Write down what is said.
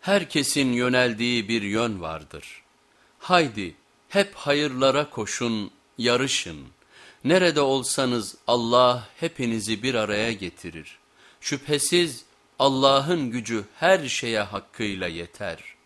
Herkesin yöneldiği bir yön vardır. Haydi hep hayırlara koşun, yarışın. Nerede olsanız Allah hepinizi bir araya getirir. Şüphesiz Allah'ın gücü her şeye hakkıyla yeter.''